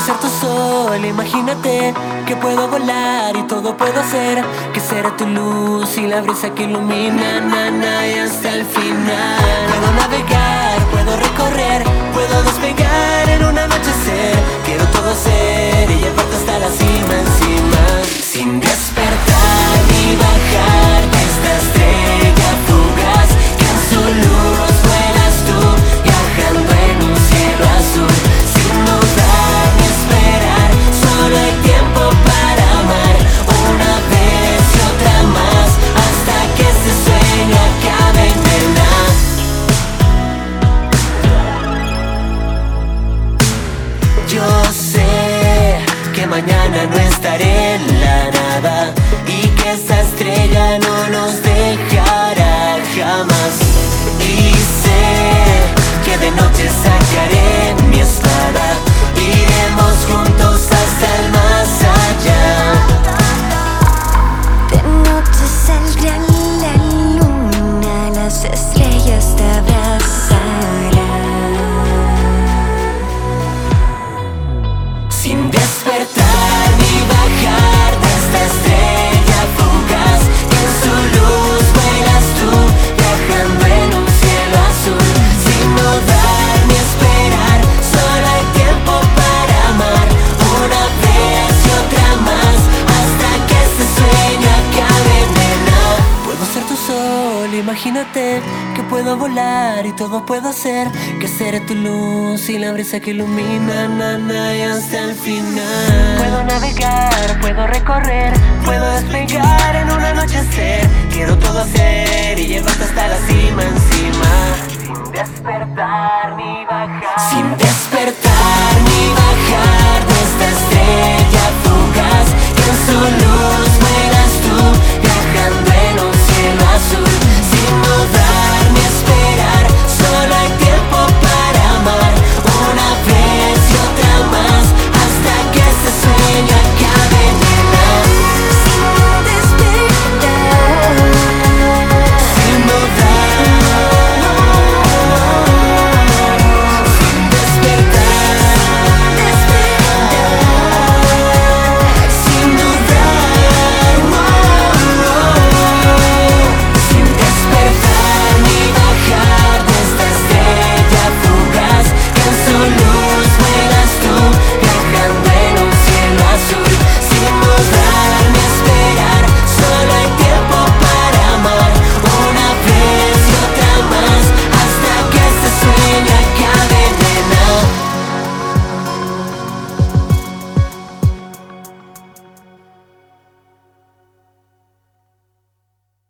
sol, imagínate que puedo volar y todo puedo hacer. Que será tu luz y la brisa que ilumina, na, na, y hasta el final. Puedo navegar, puedo recorrer, puedo despegar que mañana no estaré en la nada y que esta estrella no Imagínate que puedo volar y todo puedo hacer, que seré tu luz y la brisa que ilumina na, y hasta el final. Puedo navegar, puedo recorrer, puedo despegar en un anochecer. Quiero todo hacer y llevarte hasta la cima encima, sin despertar ni bajar, sin despertar.